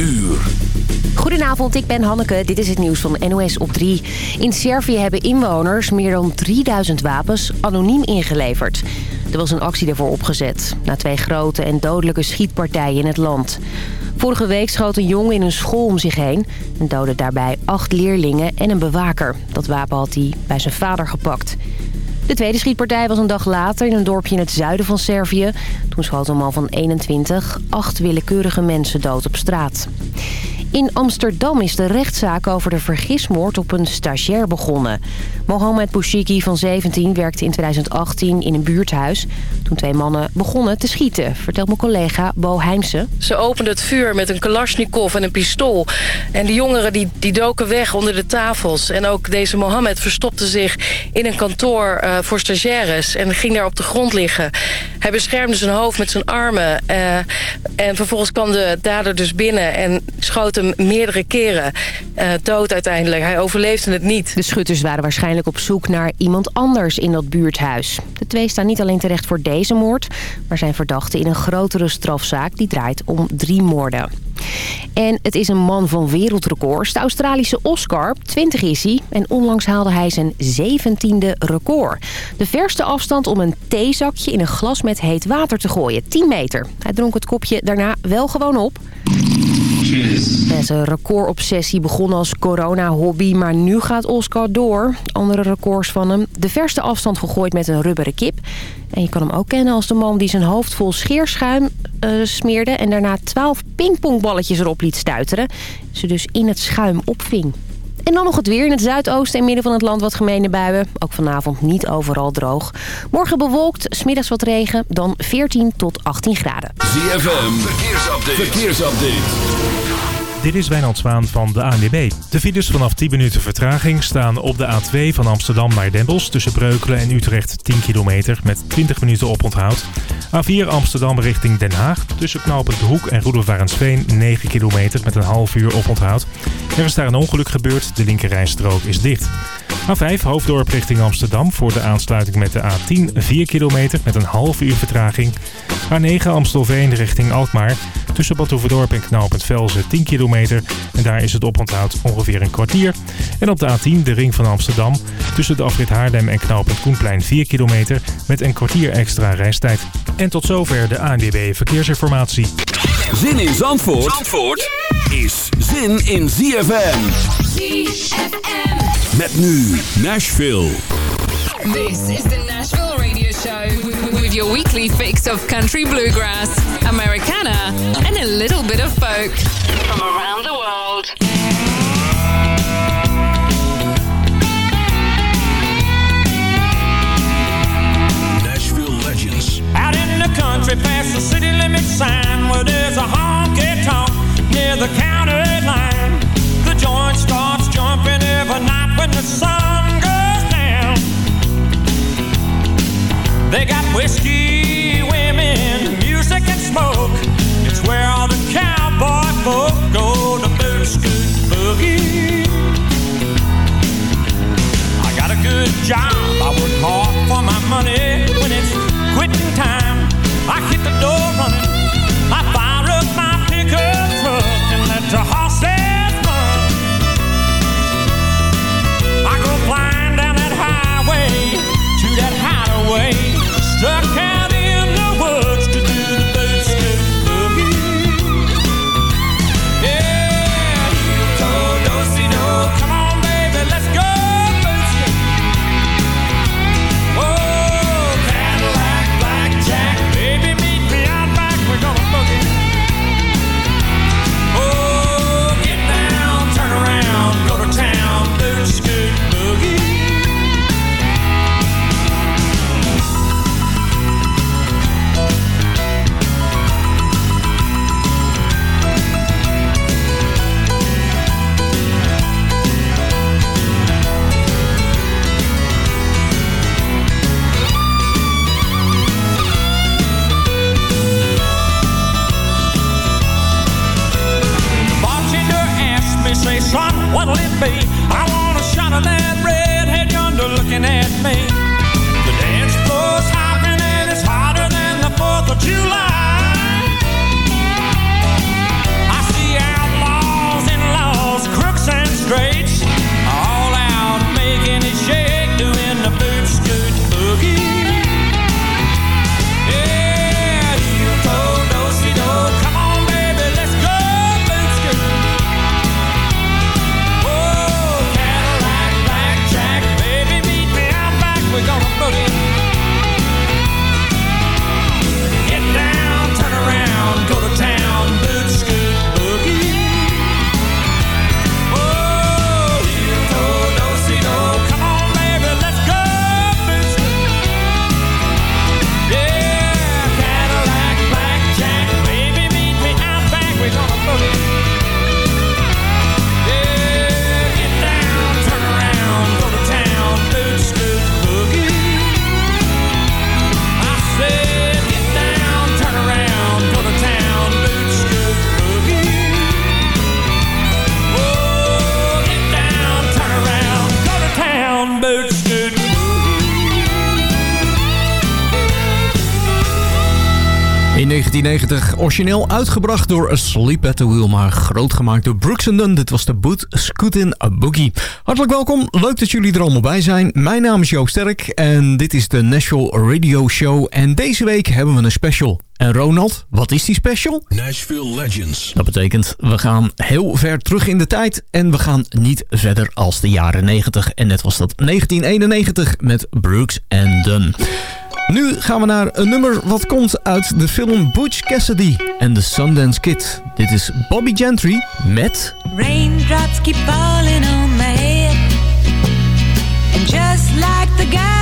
uur. Goedenavond, ik ben Hanneke. Dit is het nieuws van NOS op 3. In Servië hebben inwoners meer dan 3000 wapens anoniem ingeleverd. Er was een actie daarvoor opgezet. Na twee grote en dodelijke schietpartijen in het land. Vorige week schoot een jongen in een school om zich heen... en doodde daarbij acht leerlingen en een bewaker. Dat wapen had hij bij zijn vader gepakt. De tweede schietpartij was een dag later in een dorpje in het zuiden van Servië. Toen schoot een man van 21 acht willekeurige mensen dood op straat. In Amsterdam is de rechtszaak over de vergismoord op een stagiair begonnen. Mohamed Bouchiki van 17 werkte in 2018 in een buurthuis... toen twee mannen begonnen te schieten, vertelt mijn collega Bo Heimse. Ze openden het vuur met een kalasjnikov en een pistool. En de jongeren die, die doken weg onder de tafels. En ook deze Mohammed verstopte zich in een kantoor uh, voor stagiaires... en ging daar op de grond liggen. Hij beschermde zijn hoofd met zijn armen. Uh, en vervolgens kwam de dader dus binnen en schoot meerdere keren uh, dood uiteindelijk. Hij overleefde het niet. De schutters waren waarschijnlijk op zoek naar iemand anders in dat buurthuis. De twee staan niet alleen terecht voor deze moord... maar zijn verdachten in een grotere strafzaak die draait om drie moorden. En het is een man van wereldrecords. De Australische Oscar, 20 is hij. En onlangs haalde hij zijn 17e record. De verste afstand om een theezakje in een glas met heet water te gooien. 10 meter. Hij dronk het kopje daarna wel gewoon op. Zijn recordobsessie begon als corona-hobby, maar nu gaat Oscar door. Andere records van hem. De verste afstand gegooid met een rubberen kip. En je kan hem ook kennen als de man die zijn hoofd vol scheerschuim uh, smeerde... en daarna 12 pingpongballetjes erop liet stuiteren. Ze dus in het schuim opving. En dan nog het weer in het zuidoosten en midden van het land wat gemene buien. Ook vanavond niet overal droog. Morgen bewolkt, smiddags wat regen, dan 14 tot 18 graden. ZFM, verkeersupdate. verkeersupdate. Dit is Wijnand Zwaan van de ANWB. De files vanaf 10 minuten vertraging staan op de A2 van Amsterdam naar Den Bosch... tussen Breukelen en Utrecht 10 kilometer met 20 minuten oponthoud. A4 Amsterdam richting Den Haag tussen knooppunt De Hoek en Roelofarensveen 9 kilometer met een half uur oponthoud. Er is daar een ongeluk gebeurd, de linkerrijstrook is dicht. A5 Hoofddorp richting Amsterdam voor de aansluiting met de A10 4 kilometer met een half uur vertraging. A9 Amstelveen richting Alkmaar tussen Badhoevedorp en knooppunt Velzen 10 kilometer. En daar is het oponthoud ongeveer een kwartier. En op de A10 de ring van Amsterdam tussen de afrit Haarlem en knooppunt Koenplein 4 kilometer met een kwartier extra reistijd. En tot zover de ANWB Verkeersinformatie. Zin in Zandvoort, Zandvoort is zin in ZFM. ZFM. Met nu Nashville. This is the Nashville Radio Show with your weekly fix of country bluegrass, Americana, and a little bit of folk from around the world. Nashville Legends. Out in the country past the city limit sign where there's a honky tonk near the county line. The joint starts jumping every night when the sun They got whiskey, women, music, and smoke. It's where all the cowboy folk go to boot scoot boogie. I got a good job, I work hard for my money. 1990 origineel uitgebracht door Sleep at the Wheel, maar groot gemaakt door Brooks Dunn. Dit was de Boot Scootin' Boogie. Hartelijk welkom, leuk dat jullie er allemaal bij zijn. Mijn naam is Joop Sterk en dit is de Nashville Radio Show. En deze week hebben we een special. En Ronald, wat is die special? Nashville Legends. Dat betekent, we gaan heel ver terug in de tijd en we gaan niet verder als de jaren 90. En net was dat 1991 met Brooks and Dunn. Nu gaan we naar een nummer wat komt uit de film Butch Cassidy en The Sundance Kid. Dit is Bobby Gentry met... Raindrops keep on my head just like the guy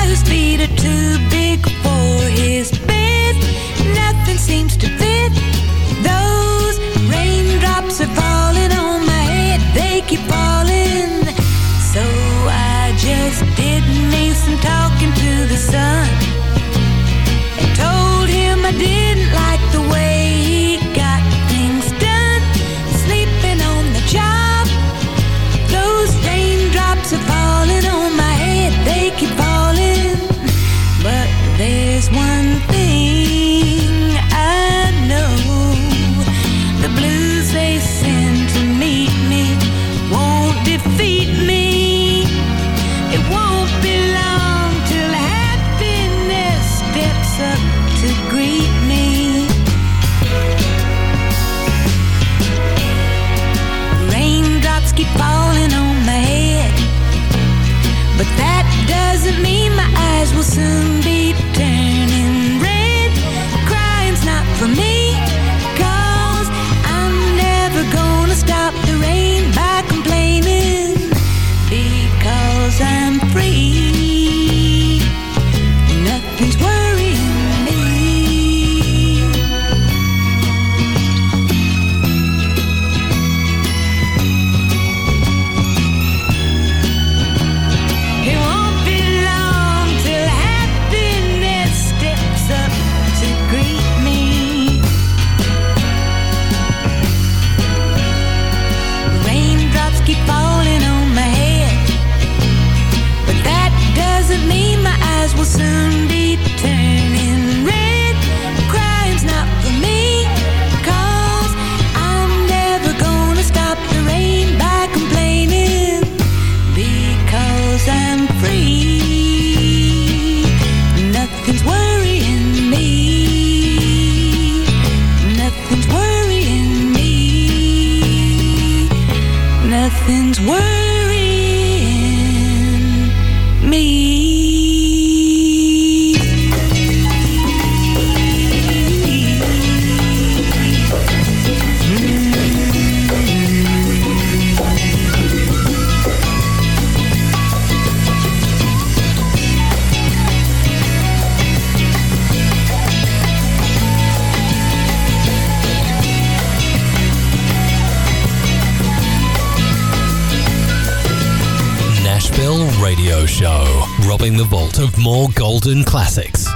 Radio Show. Robbing the vault of more golden classics.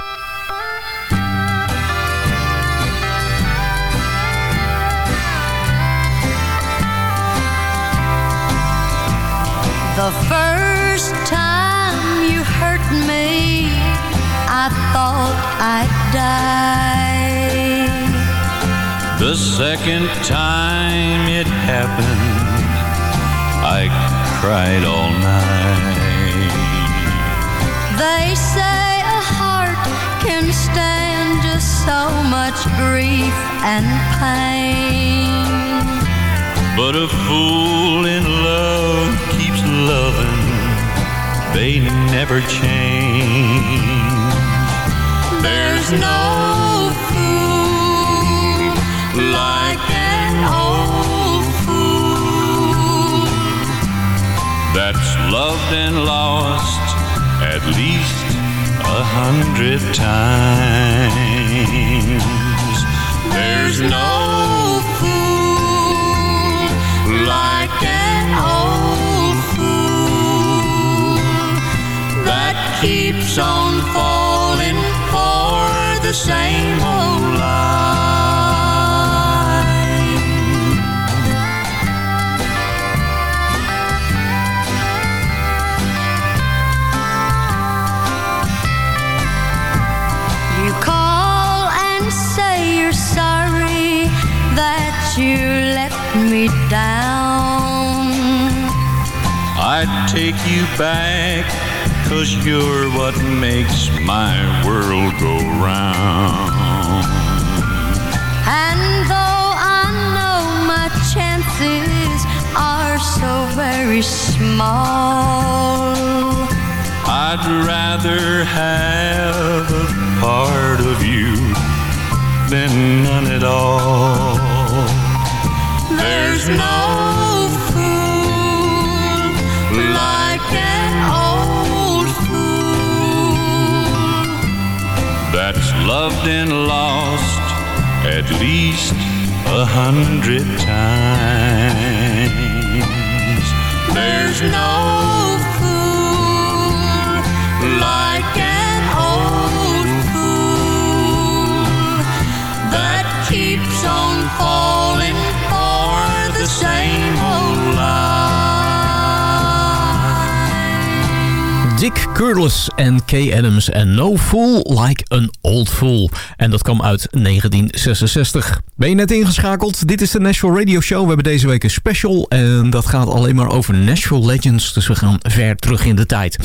The first time you hurt me, I thought I'd die. The second time it happened, I cried all night. They say a heart can stand just so much grief and pain. But a fool in love keeps loving, they never change. There's no fool like an old fool. That's loved and lost at least a hundred times. There's no fool like an old fool that keeps on falling for the same old lie. Down. I'd take you back, cause you're what makes my world go round. And though I know my chances are so very small, I'd rather have a part of you than none at all. There's no fool like an old fool. That's loved and lost at least a hundred times. There's no Dick Curless en Kay Adams en No Fool Like an Old Fool. En dat kwam uit 1966. Ben je net ingeschakeld? Dit is de Nashville Radio Show. We hebben deze week een special en dat gaat alleen maar over Nashville Legends. Dus we gaan ver terug in de tijd.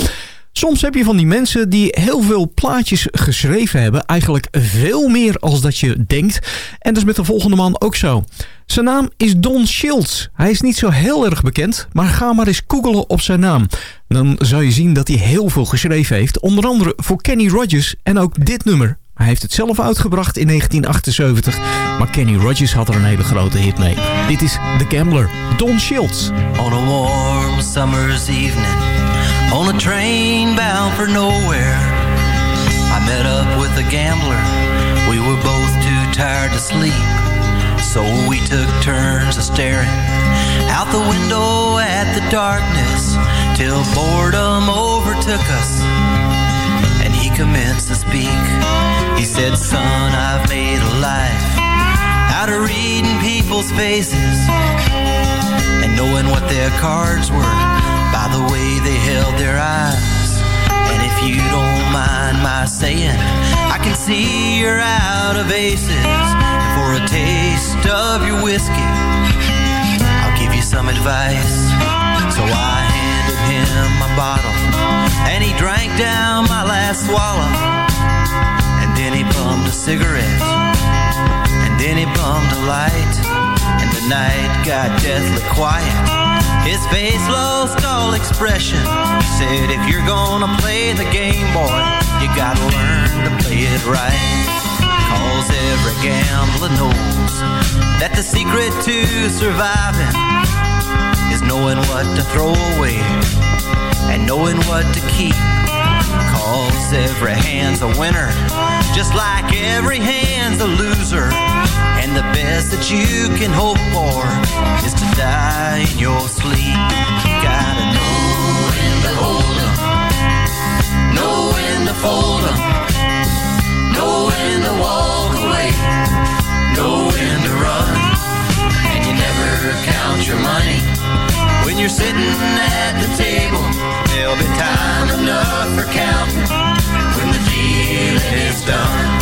Soms heb je van die mensen die heel veel plaatjes geschreven hebben. Eigenlijk veel meer als dat je denkt. En dat is met de volgende man ook zo. Zijn naam is Don Schiltz. Hij is niet zo heel erg bekend, maar ga maar eens googelen op zijn naam. Dan zal je zien dat hij heel veel geschreven heeft. Onder andere voor Kenny Rogers en ook dit nummer. Hij heeft het zelf uitgebracht in 1978. Maar Kenny Rogers had er een hele grote hit mee. Dit is The Gambler, Don Schiltz. On a warm summer's evening, on a train bound for nowhere, I met up with a gambler. We were both too tired to sleep, so we took turns of staring out the window at the darkness till boredom overtook us. And he commenced to speak. He said, Son, I've made a life out of reading people's faces and knowing what their cards were the way they held their eyes. And if you don't mind my saying, I can see you're out of aces. And for a taste of your whiskey, I'll give you some advice. So I handed him my bottle, and he drank down my last swallow. And then he bummed a cigarette, and then he bummed a light. And the night got deathly quiet. His face lost all expression. Said, if you're gonna play the game, boy, you gotta learn to play it right. Cause every gambler knows that the secret to surviving is knowing what to throw away and knowing what to keep. Cause every hand's a winner, just like every hand's a loser. And the best that you can hope for is to die in your sleep. You gotta know when to hold 'em, know when to fold 'em, know when to walk away, know when to run. And you never count your money when you're sitting at the table. There'll be time enough for counting is done.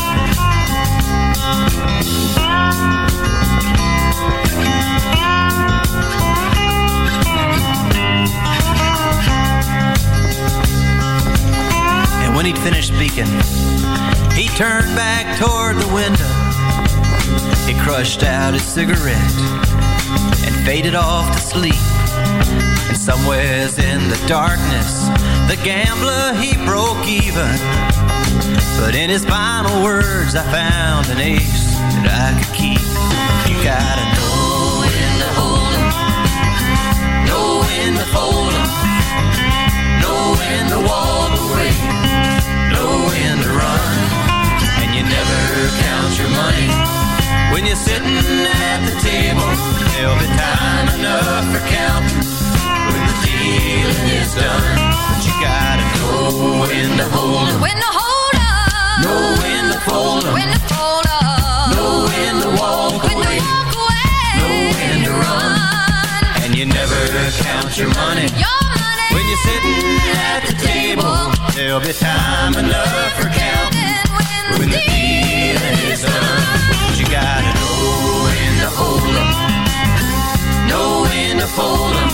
And when he'd finished speaking, he turned back toward the window. He crushed out his cigarette and faded off to sleep. And somewheres in the darkness, the gambler he broke even. But in his final words, I found an ace that I could keep. You gotta know when to hold 'em, know when to fold 'em, know when to walk away, know when to run. And you never count your money when you're sitting at the table. There'll be time enough for counting when the dealing is done. But you gotta know when to hold 'em, When to hold count your money. Your money. When you're sitting at the table, there'll be time enough for counting. When, the deal is done. But you gotta know when to fold 'em,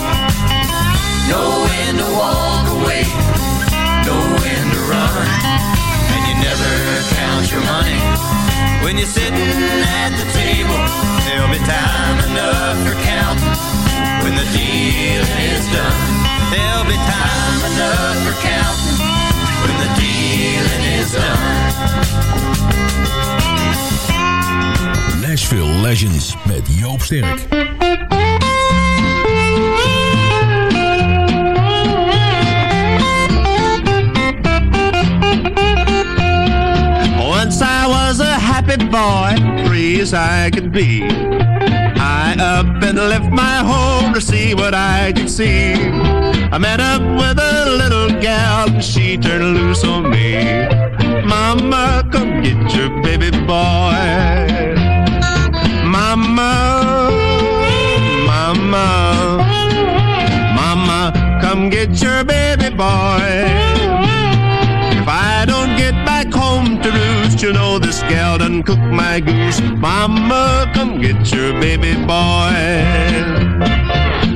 know when to walk away, know when to run father count your money. When you're sitting at the table, there'll be time enough for counting. When the deal is done, there'll be time enough for counting. When the dealing is done. Nashville Legends met Joop Sterk. Happy boy, free as I could be. I up and left my home to see what I could see. I met up with a little gal and she turned loose on me. Mama, come get your baby boy. Mama, mama, mama, come get your baby boy. You know this gal done cook my goose. Mama, come get your baby boy.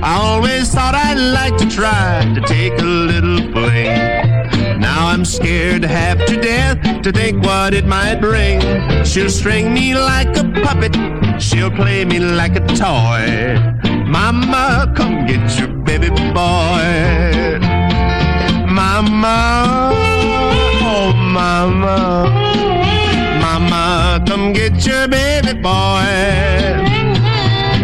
I always thought I'd like to try to take a little fling. Now I'm scared half to death to think what it might bring. She'll string me like a puppet, she'll play me like a toy. Mama, come get your baby boy. Mama, oh mama, come get your baby boy.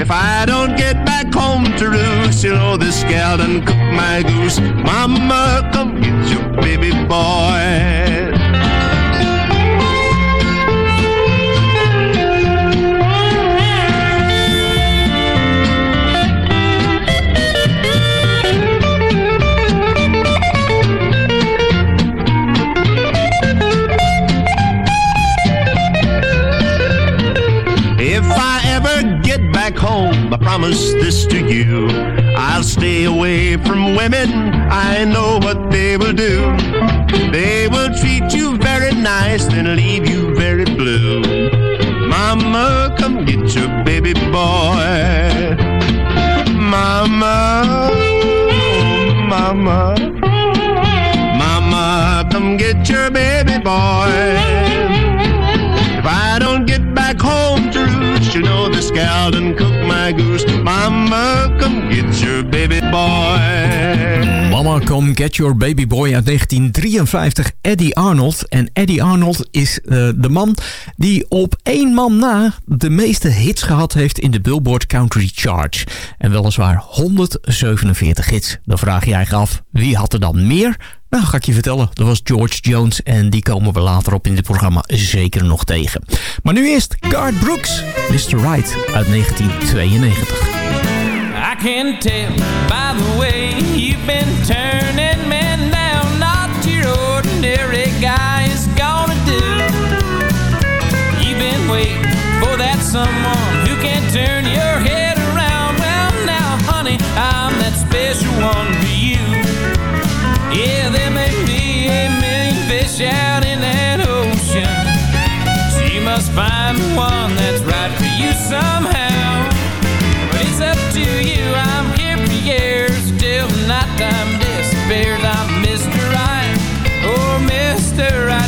If I don't get back home to roost, you know this gal done cook my goose. Mama, come get your baby boy. Promise this to you. I'll stay away from women. I know what they will do. They will treat you very nice, then leave you very blue. Mama, come get your baby boy. Mama, oh, mama, mama, come get your baby boy. This gal cook my goose. Mama, get your baby boy. Mama Come Get Your Baby Boy uit 1953, Eddie Arnold. En Eddie Arnold is eh, de man die op één man na de meeste hits gehad heeft in de Billboard Country Charts. En weliswaar 147 hits. Dan vraag je eigenlijk af, wie had er dan meer? Nou, ga ik je vertellen. Dat was George Jones en die komen we later op in dit programma zeker nog tegen. Maar nu eerst Garth Brooks, Mr. Right uit 1992. I can tell by the way you've been turning men down. Not your ordinary guy is gonna do. You've been waiting for that someone who can turn your head around. Well, now, honey, I'm that special one for you. Yeah, there may be a million fish out in that ocean. So you must find one that's right for you somehow. Mr. Right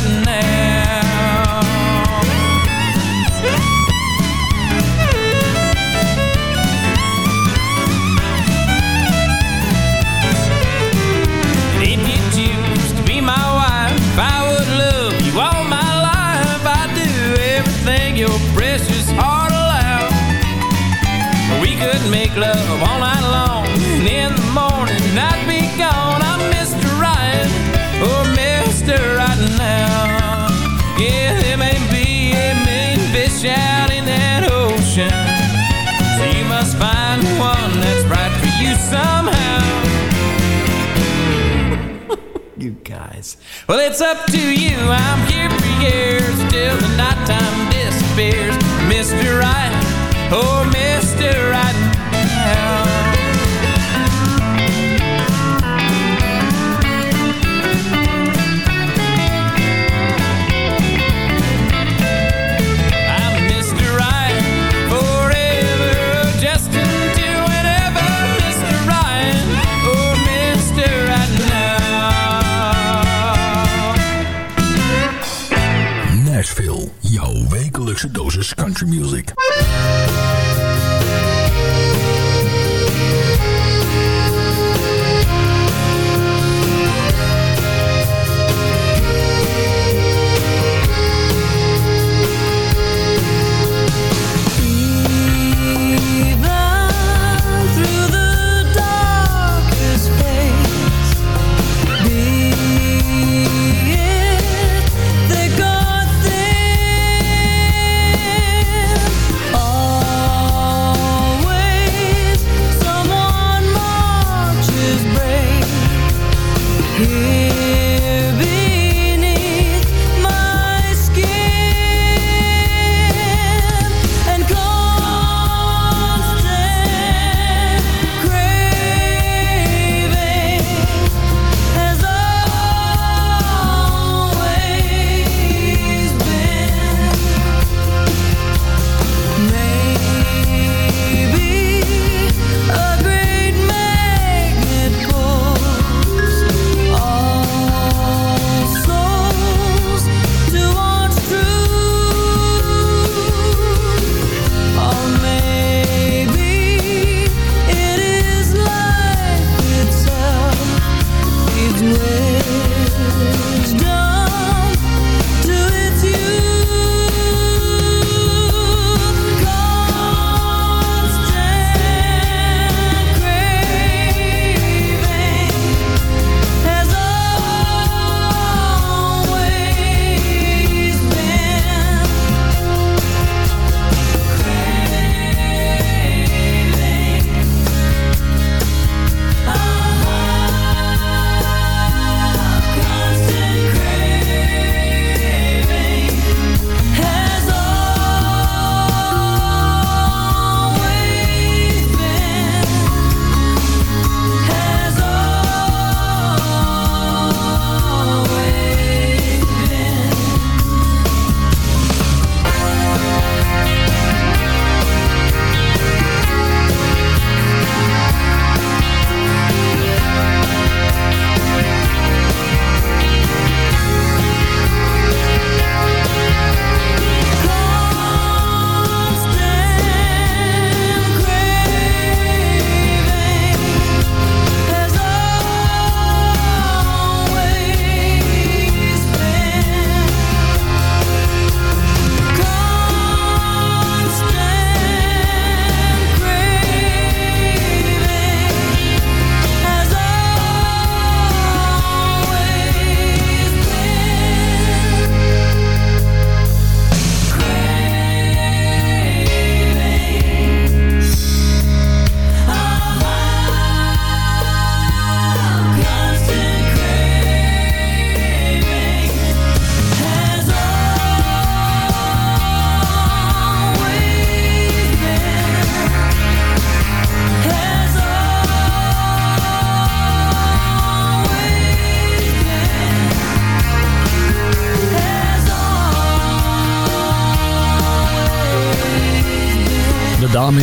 out in that ocean, so you must find one that's right for you somehow. you guys. Well, it's up to you. I'm here for years till the nighttime disappears. Mr. Right, oh, Mr. Right Nashville, jouw wekelijkse dosis country music.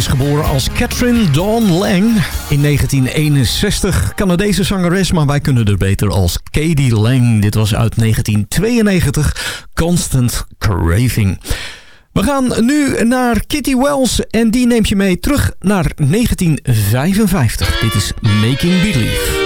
Is geboren als Catherine Dawn Lang in 1961. Canadese zangeres, maar wij kunnen er beter als Katie Lang. Dit was uit 1992, Constant Craving. We gaan nu naar Kitty Wells en die neemt je mee terug naar 1955. Dit is Making Believe.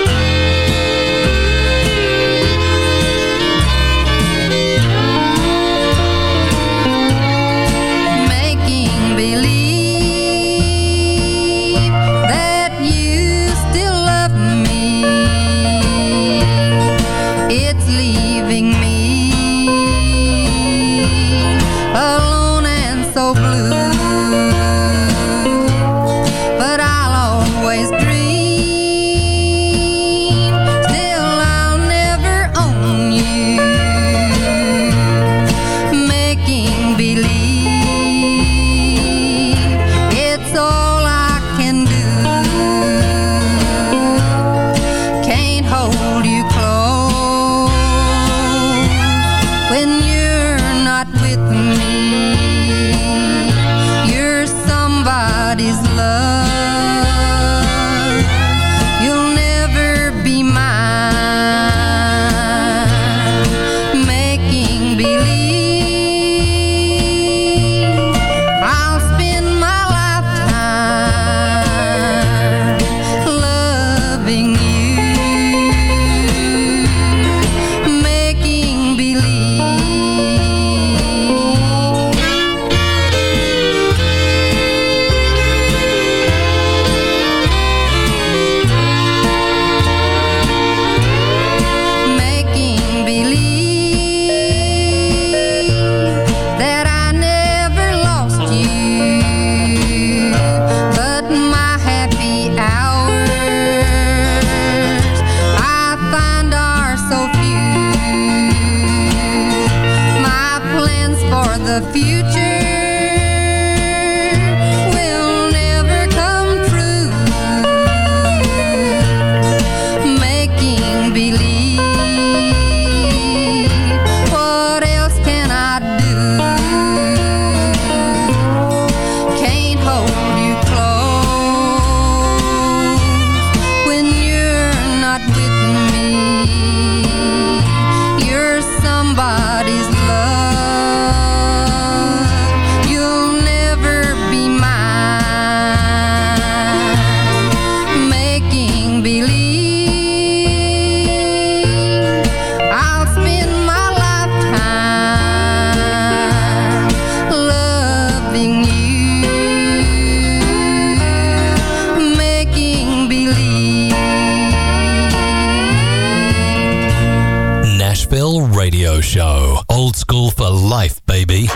Baby.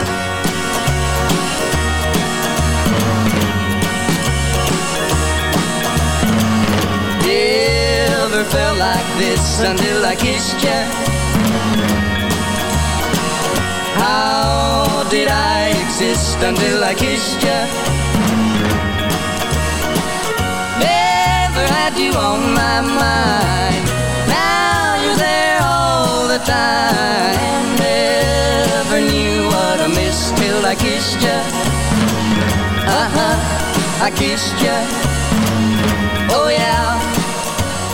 Never felt like this until I kissed you. How did I exist until I kissed you? Never had you on my mind. Now you're there all the time. Never knew missed till I kissed you. Uh huh, I kissed you. Oh yeah,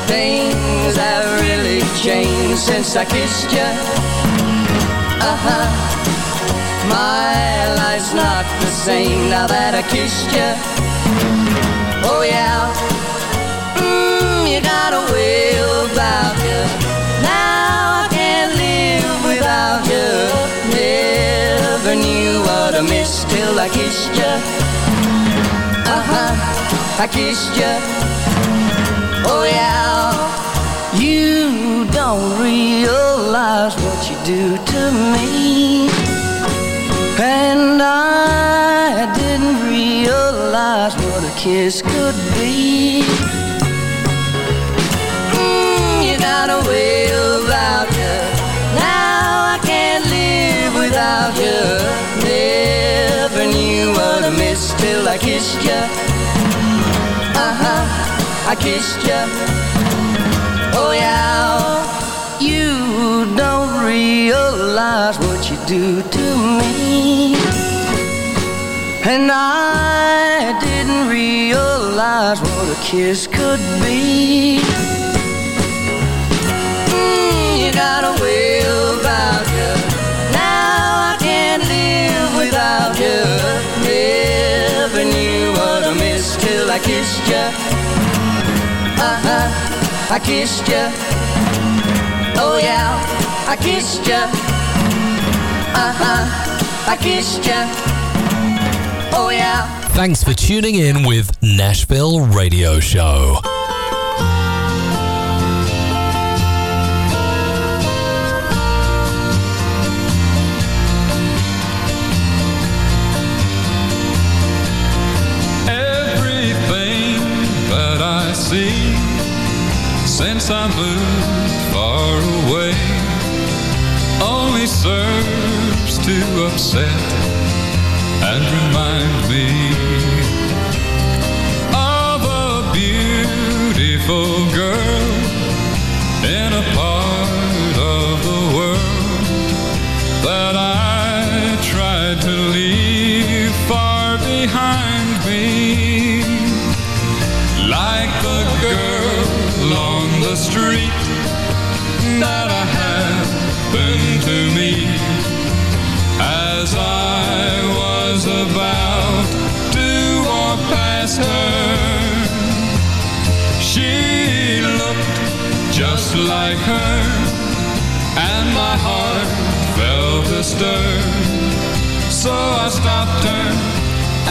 things have really changed since I kissed you. Uh huh, my life's not the same now that I kissed you. Oh yeah, I kissed you. Uh huh, I kissed you. Oh yeah, you don't realize what you do to me. And I didn't realize what a kiss could be. Mm, you got a till I kissed you. Uh huh, I kissed you. Oh yeah, you don't realize what you do to me. And I didn't realize what a kiss could be. Mm, you got I kissed you. Oh yeah, I kissed. Uh huh, I kissed. Oh yeah. Thanks for tuning in with Nashville Radio Show. Since I moved far away only serves to upset and remind me of a beautiful girl in a part of the world that I street that I happened to meet as I was about to walk past her. She looked just like her, and my heart felt a stir. So I stopped her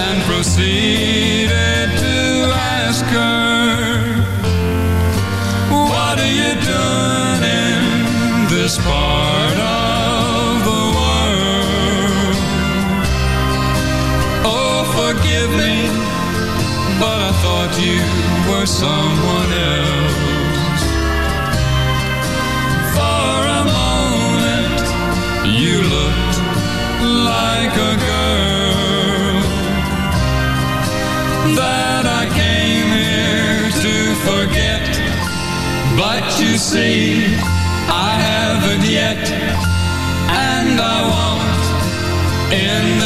and proceeded to ask her, this part of the world. Oh, forgive me, but I thought you were someone else. For a moment, you looked like a girl that I came here to forget. But you see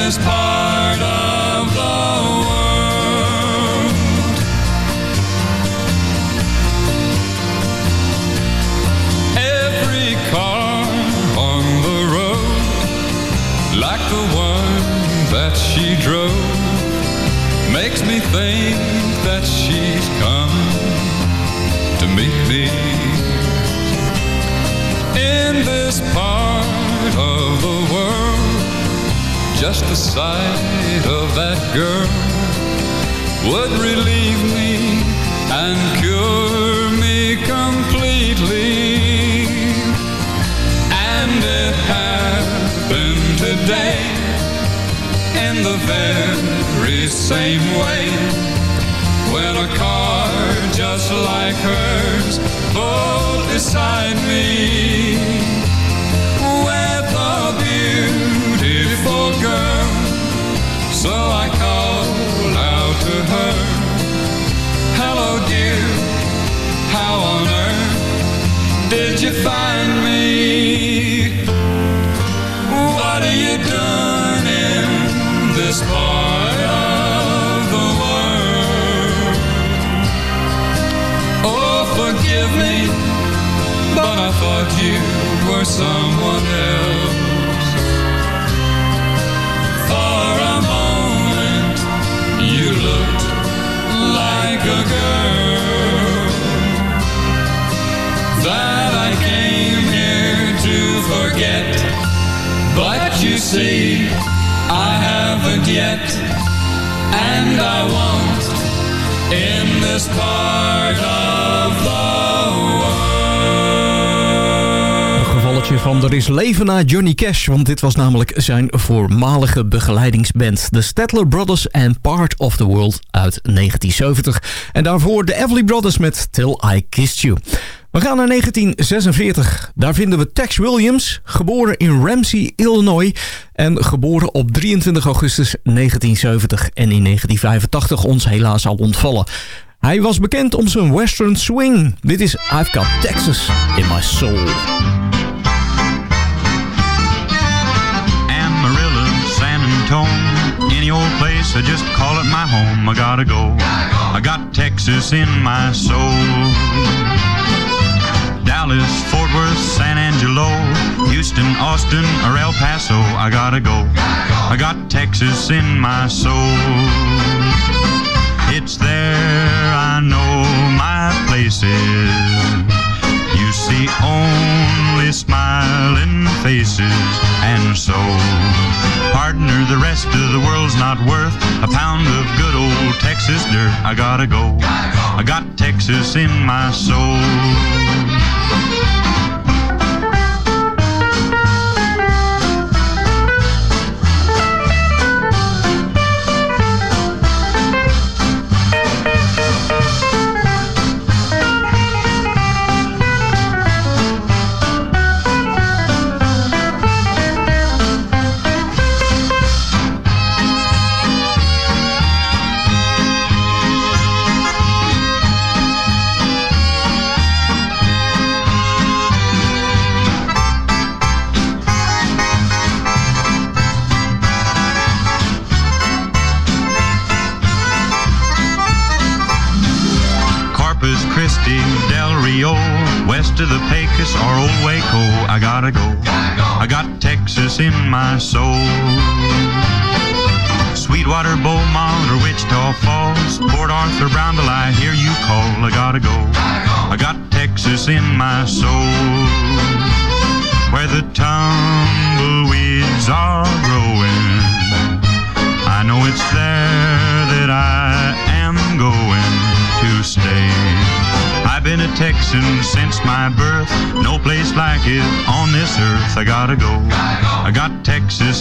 this part Just the sight of that girl would relieve me and cure me completely. And it happened today in the very same way when a car just like hers pulled beside me So I called out to her, Hello, dear, how on earth did you find me? What are you doing in this part of the world? Oh, forgive me, but I thought you were someone else. Like a girl that I came here to forget. But you see, I haven't yet, and I won't in this part of the van Er is leven na Johnny Cash, want dit was namelijk zijn voormalige begeleidingsband. De Statler Brothers and Part of the World uit 1970. En daarvoor de Everly Brothers met Till I Kissed You. We gaan naar 1946. Daar vinden we Tex Williams, geboren in Ramsey, Illinois... en geboren op 23 augustus 1970 en in 1985 ons helaas al ontvallen. Hij was bekend om zijn western swing. Dit is I've Got Texas in My Soul. Antone, any old place, I just call it my home. I gotta go. I got Texas in my soul. Dallas, Fort Worth, San Angelo, Houston, Austin, or El Paso, I gotta go. I got Texas in my soul. It's there I know my place is. You see smiling faces, and so, partner, the rest of the world's not worth a pound of good old Texas dirt. I gotta go. I got Texas in my soul.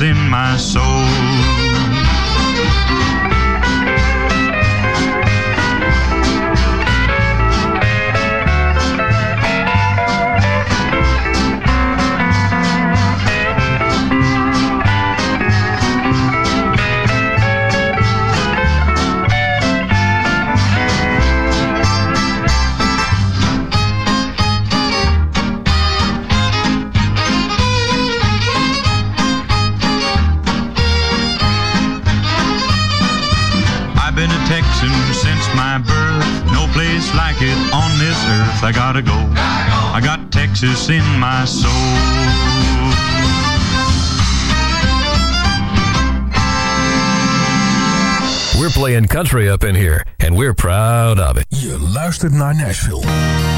In my soul. On earth, I gotta go. I got Texas in my soul. We're playing country up in here, and we're proud of it. Je luistert naar Nashville.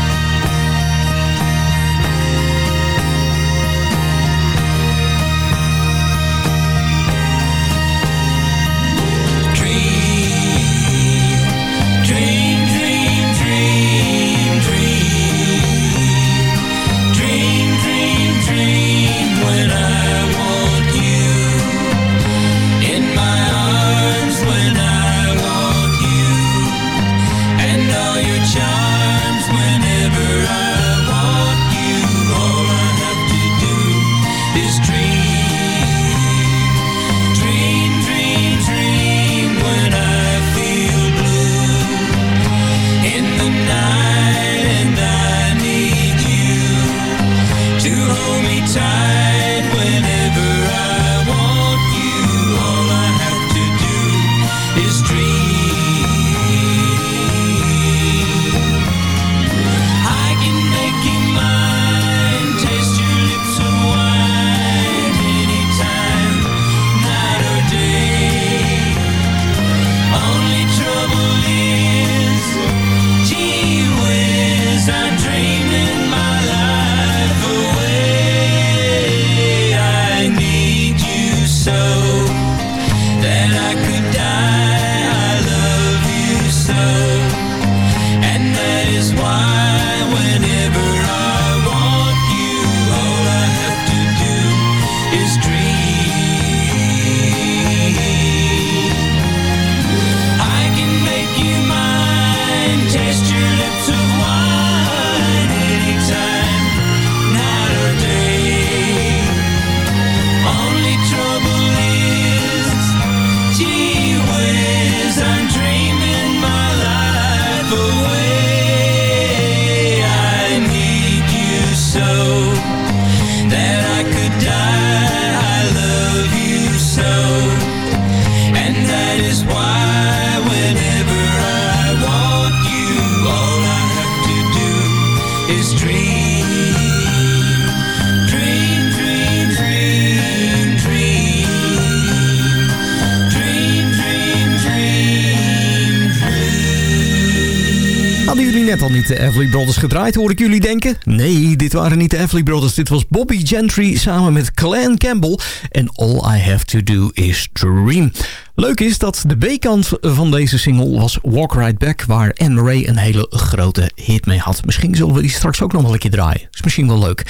De Everly Brothers gedraaid, hoor ik jullie denken? Nee, dit waren niet de Everly Brothers. Dit was Bobby Gentry samen met Clan Campbell. En All I Have To Do Is Dream. Leuk is dat de B-kant van deze single was Walk Right Back... waar Anne Ray een hele grote hit mee had. Misschien zullen we die straks ook nog wel een keer draaien. Is misschien wel leuk.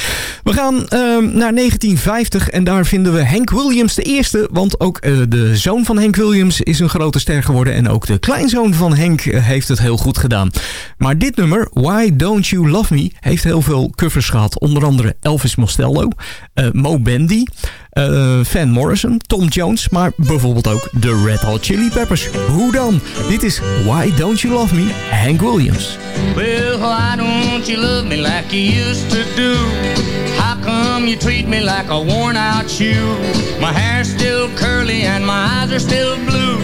We gaan ehm, naar 1950 en daar vinden we Hank Williams de eerste... want ook eh, de zoon van Hank Williams is een grote ster geworden... en ook de kleinzoon van Hank eh, heeft het heel goed gedaan. Maar dit nummer, Why Don't You Love Me... heeft heel veel covers gehad. Onder andere Elvis Costello, eh, Mo Bendy... eh, Van Morrison, Tom Jones, maar bijvoorbeeld ook de Red Hot Chili Peppers. Hoe dan? Dit is Why Don't You Love Me, Hank Williams. Well, why don't you love me like you used to do? How come you treat me like a worn out shoe? My hair's still curly and my eyes are still blue.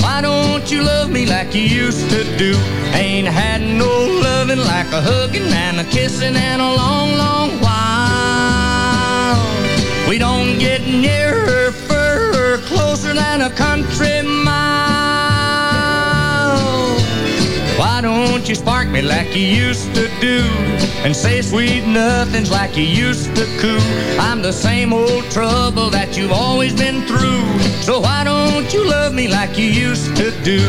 Why don't you love me like you used to do? Ain't had no loving like a hugging and a kissing and a long, long. We don't get nearer, further, closer than a country mile. Why don't you spark me like you used to do? And say sweet nothings like you used to coo. I'm the same old trouble that you've always been through. So why don't you love me like you used to do?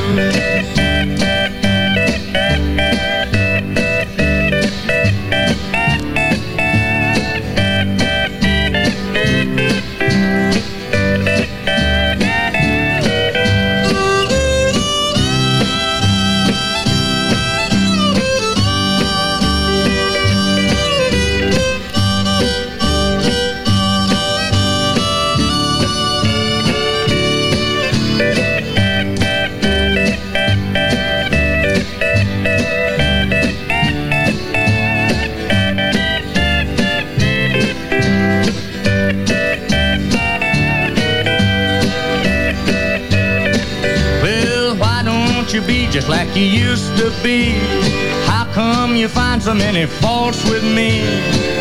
You used to be. How come you find so many faults with me?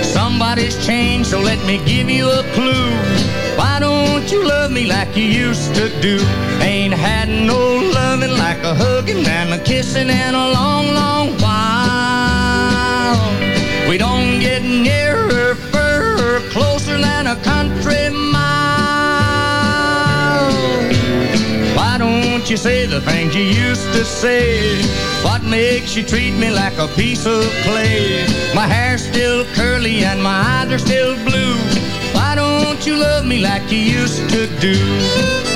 Somebody's changed, so let me give you a clue. Why don't you love me like you used to do? Ain't had no loving like a hugging and a kissing in a long, long while. We don't get nearer, further, closer than a country You say the things you used to say? What makes you treat me like a piece of clay? My hair's still curly and my eyes are still blue. Why don't you love me like you used to do?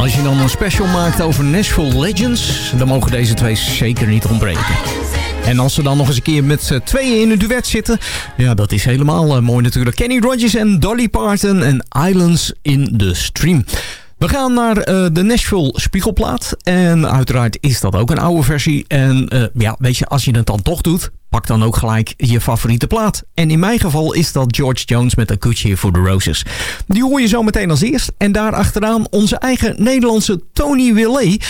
Als je dan een special maakt over Nashville Legends... dan mogen deze twee zeker niet ontbreken. En als ze dan nog eens een keer met z'n tweeën in een duet zitten... ja, dat is helemaal eh, mooi natuurlijk. Kenny Rogers en Dolly Parton en Islands in the Stream. We gaan naar eh, de Nashville Spiegelplaat. En uiteraard is dat ook een oude versie. En eh, ja, weet je, als je het dan toch doet, pak dan ook gelijk je favoriete plaat. En in mijn geval is dat George Jones met A Good for the Roses. Die hoor je zo meteen als eerst. En daar achteraan onze eigen Nederlandse Tony Willet.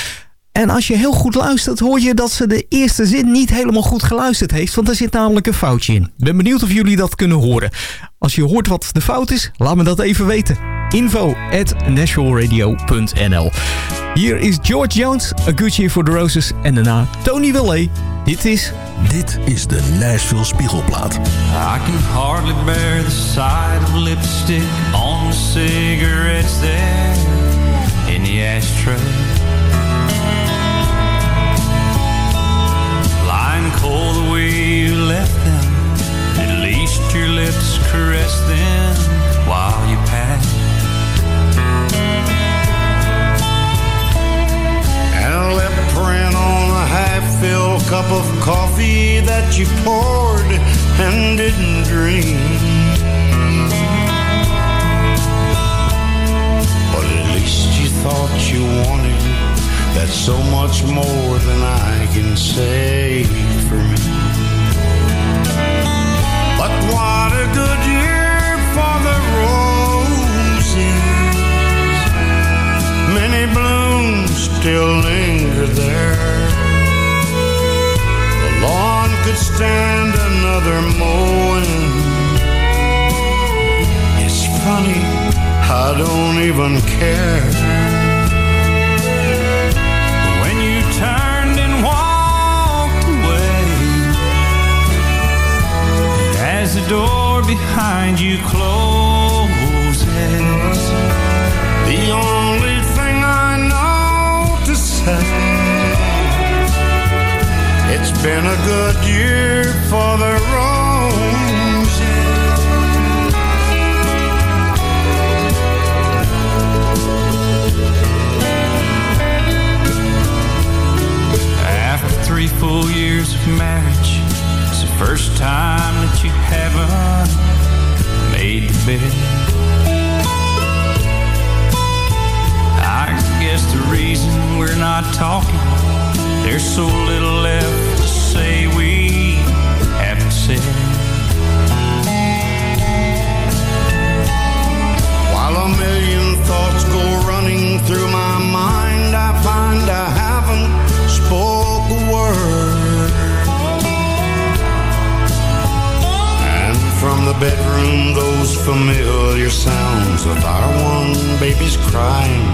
En als je heel goed luistert, hoor je dat ze de eerste zin niet helemaal goed geluisterd heeft. Want er zit namelijk een foutje in. Ben benieuwd of jullie dat kunnen horen. Als je hoort wat de fout is, laat me dat even weten. Info at nationalradio.nl Hier is George Jones, A Good Year for the Roses. En daarna Tony Willet. Dit is... Dit is de Nashville Spiegelplaat. I can hardly bear the sight of lipstick on the cigarettes there in the ashtray. Caress while you pass. And a lip print on a half-filled cup of coffee that you poured and didn't drink. But at least you thought you wanted that's so much more than I can say there. The lawn could stand another mowing. It's funny, I don't even care. When you turned and walked away, as the door behind you closes, The only thing I know to say It's been a good year for the roses after three full years of marriage, it's the first time that you haven't made the bed. I guess the reason we're not talking, there's so little left say we haven't said. While a million thoughts go running through my mind I find I haven't spoke a word And from the bedroom those familiar sounds Of our one baby's crying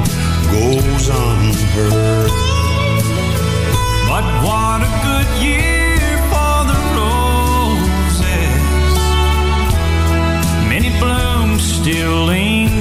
goes unheard still linger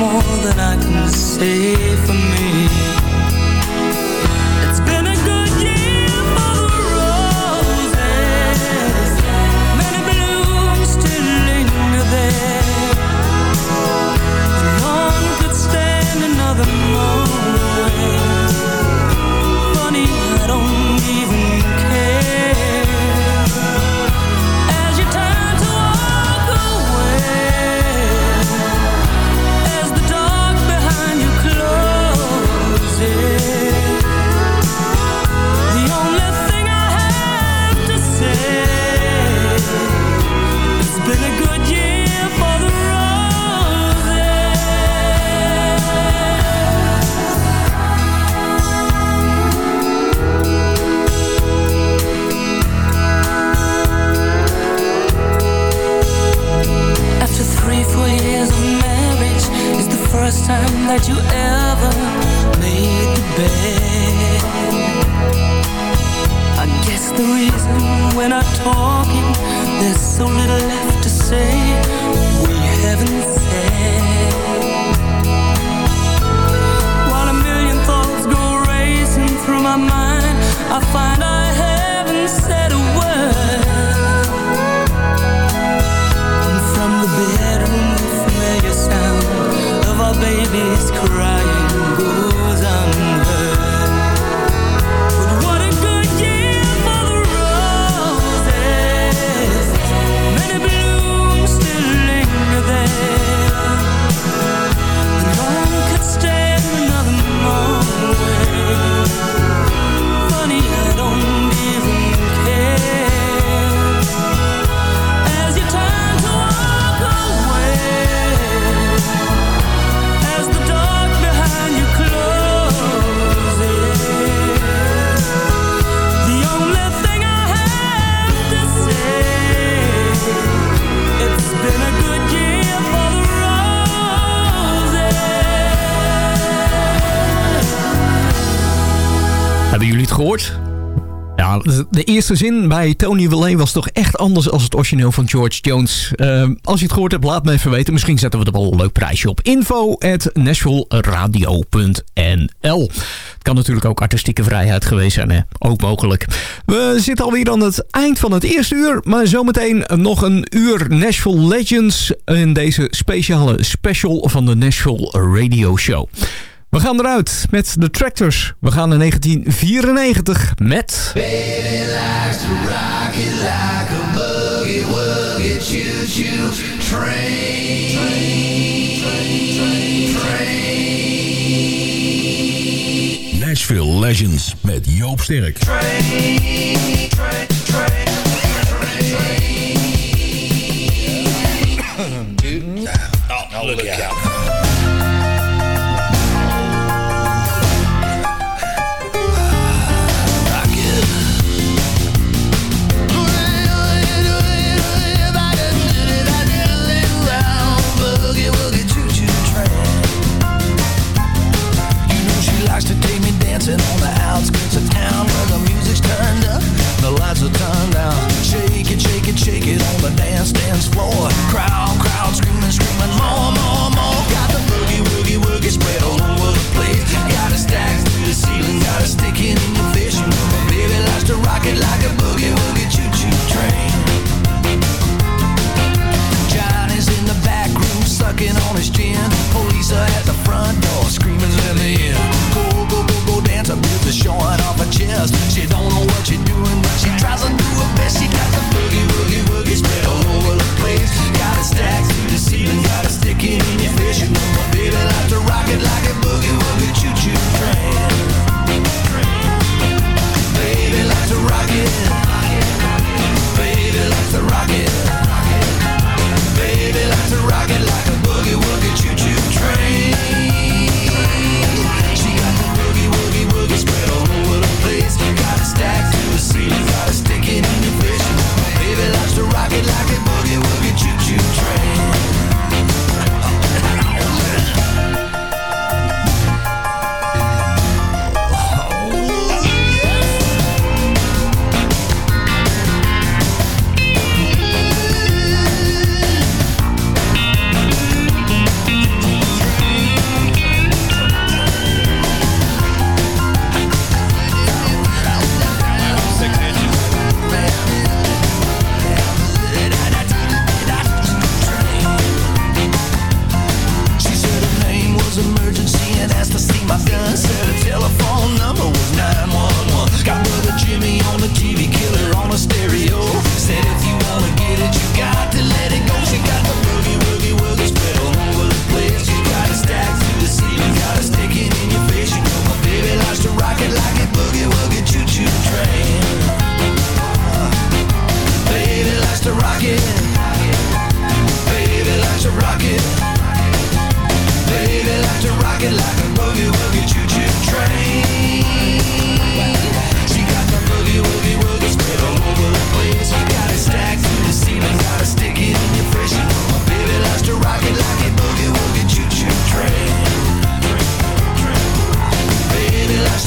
more than I can say for me Hebben jullie het gehoord? Ja, de- eerste zin bij Tony Willey was toch echt anders als het origineel van George Jones. Eh, als je het gehoord hebt, laat me even weten. Misschien zetten we er wel een leuk prijsje op. Info at Het kan natuurlijk ook artistieke vrijheid geweest zijn, hè? Ook mogelijk. We zitten alweer aan het eind van het eerste uur. Maar zometeen nog een uur Nashville Legends. In deze speciale special van de Nashville Radio Show. We gaan eruit met de Tractors. We gaan naar 1994 met... Baby likes to rock it like a boogie woogie choo choo train. Nashville Legends met Joop Sterk. Oh, look out. dance floor. Crowd, crowd, screaming, screaming, more, more, more. Got the boogie, woogie, woogie spread all over the place. Got it stacked to the ceiling, got a stick in the vision. Baby likes to rock it like a boogie, woogie, choo choo train. John is in the back room, sucking on his gin. Police are at the front door, screaming, let me in. Go, go, go, go, dance with the showing off her chest. She don't know what she's doing, but she tries to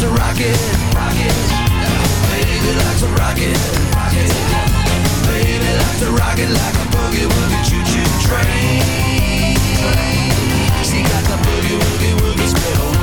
a rocket. rocket. Baby, life's a rocket. rocket. Baby, life's a rocket like a boogie woogie choo choo train. She got the boogie woogie woogie spit